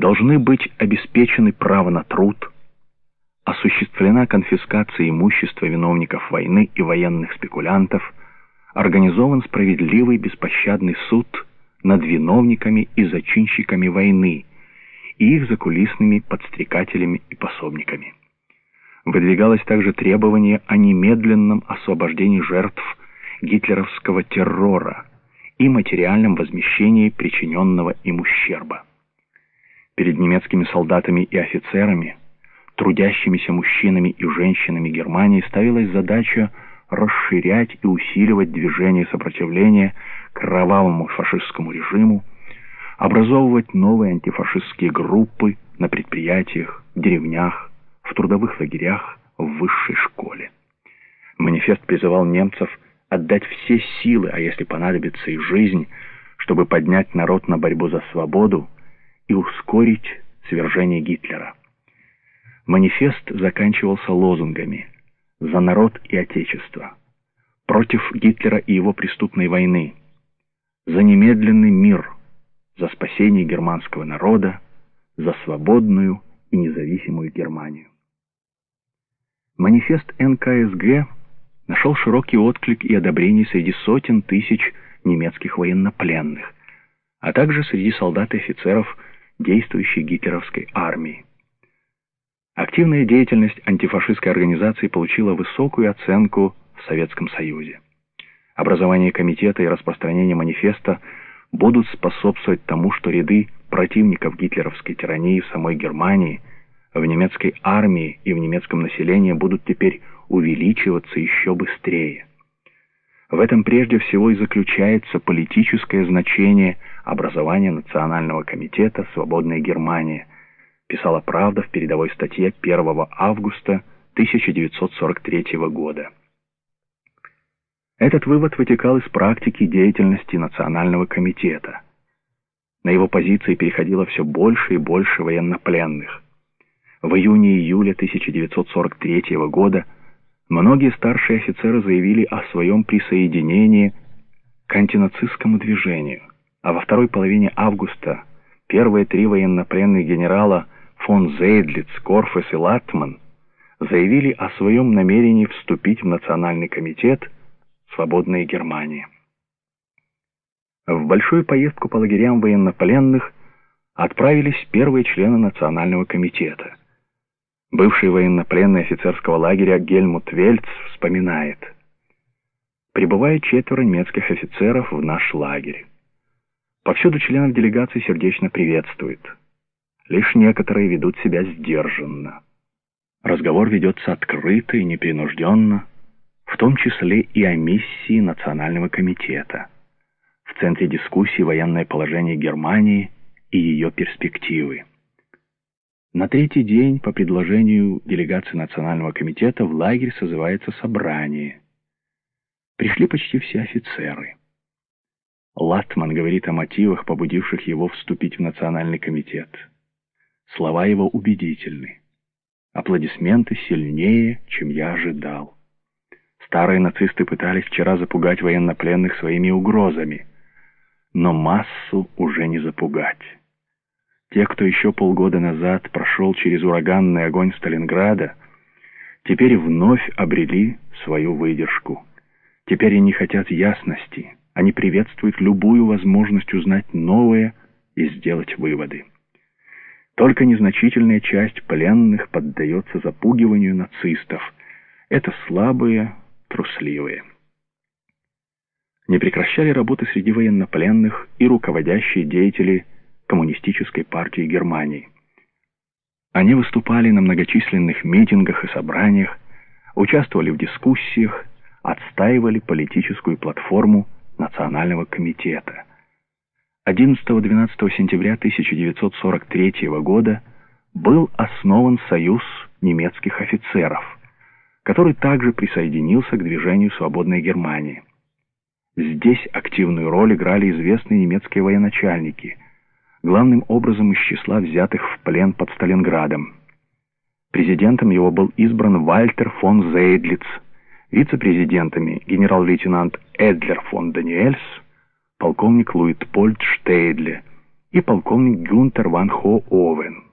должны быть обеспечены право на труд, осуществлена конфискация имущества виновников войны и военных спекулянтов, организован справедливый беспощадный суд над виновниками и зачинщиками войны и их закулисными подстрекателями и пособниками. Выдвигалось также требование о немедленном освобождении жертв гитлеровского террора и материальном возмещении причиненного им ущерба. Перед немецкими солдатами и офицерами, трудящимися мужчинами и женщинами Германии ставилась задача расширять и усиливать движение сопротивления кровавому фашистскому режиму, образовывать новые антифашистские группы на предприятиях, деревнях, в трудовых лагерях, в высшей школе. Манифест призывал немцев отдать все силы, а если понадобится и жизнь, чтобы поднять народ на борьбу за свободу и ускорить свержение Гитлера. Манифест заканчивался лозунгами «За народ и Отечество», «Против Гитлера и его преступной войны», «За немедленный мир», «За спасение германского народа», «За свободную и независимую Германию». Манифест НКСГ нашел широкий отклик и одобрение среди сотен тысяч немецких военнопленных, а также среди солдат и офицеров действующей гитлеровской армии. Активная деятельность антифашистской организации получила высокую оценку в Советском Союзе. Образование комитета и распространение манифеста будут способствовать тому, что ряды противников гитлеровской тирании в самой Германии – в немецкой армии и в немецком населении будут теперь увеличиваться еще быстрее. В этом прежде всего и заключается политическое значение образования Национального комитета «Свободная Германия», писала «Правда» в передовой статье 1 августа 1943 года. Этот вывод вытекал из практики деятельности Национального комитета. На его позиции переходило все больше и больше военнопленных – в июне-июле 1943 года многие старшие офицеры заявили о своем присоединении к антинацистскому движению, а во второй половине августа первые три военнопленных генерала фон Зейдлиц, Корфес и Латман заявили о своем намерении вступить в Национальный комитет «Свободная Германия». В большую поездку по лагерям военнопленных отправились первые члены Национального комитета. Бывший военнопленный офицерского лагеря Гельмут Вельц вспоминает. Прибывает четверо немецких офицеров в наш лагерь. Повсюду членов делегации сердечно приветствуют. Лишь некоторые ведут себя сдержанно. Разговор ведется открыто и непринужденно, в том числе и о миссии Национального комитета. В центре дискуссии военное положение Германии и ее перспективы. На третий день, по предложению делегации Национального комитета, в лагерь созывается собрание. Пришли почти все офицеры. Латман говорит о мотивах, побудивших его вступить в Национальный комитет. Слова его убедительны. Аплодисменты сильнее, чем я ожидал. Старые нацисты пытались вчера запугать военнопленных своими угрозами, но массу уже не запугать. Те, кто еще полгода назад прошел через ураганный огонь Сталинграда, теперь вновь обрели свою выдержку. Теперь они хотят ясности, они приветствуют любую возможность узнать новое и сделать выводы. Только незначительная часть пленных поддается запугиванию нацистов. Это слабые, трусливые. Не прекращали работы среди военнопленных и руководящие деятели Коммунистической партии Германии. Они выступали на многочисленных митингах и собраниях, участвовали в дискуссиях, отстаивали политическую платформу Национального комитета. 11-12 сентября 1943 года был основан Союз немецких офицеров, который также присоединился к движению «Свободной Германии». Здесь активную роль играли известные немецкие военачальники – главным образом из числа взятых в плен под Сталинградом. Президентом его был избран Вальтер фон Зейдлиц, вице-президентами генерал-лейтенант Эдлер фон Даниэльс, полковник Луитпольд Штейдле и полковник Гюнтер ван Хо Овен.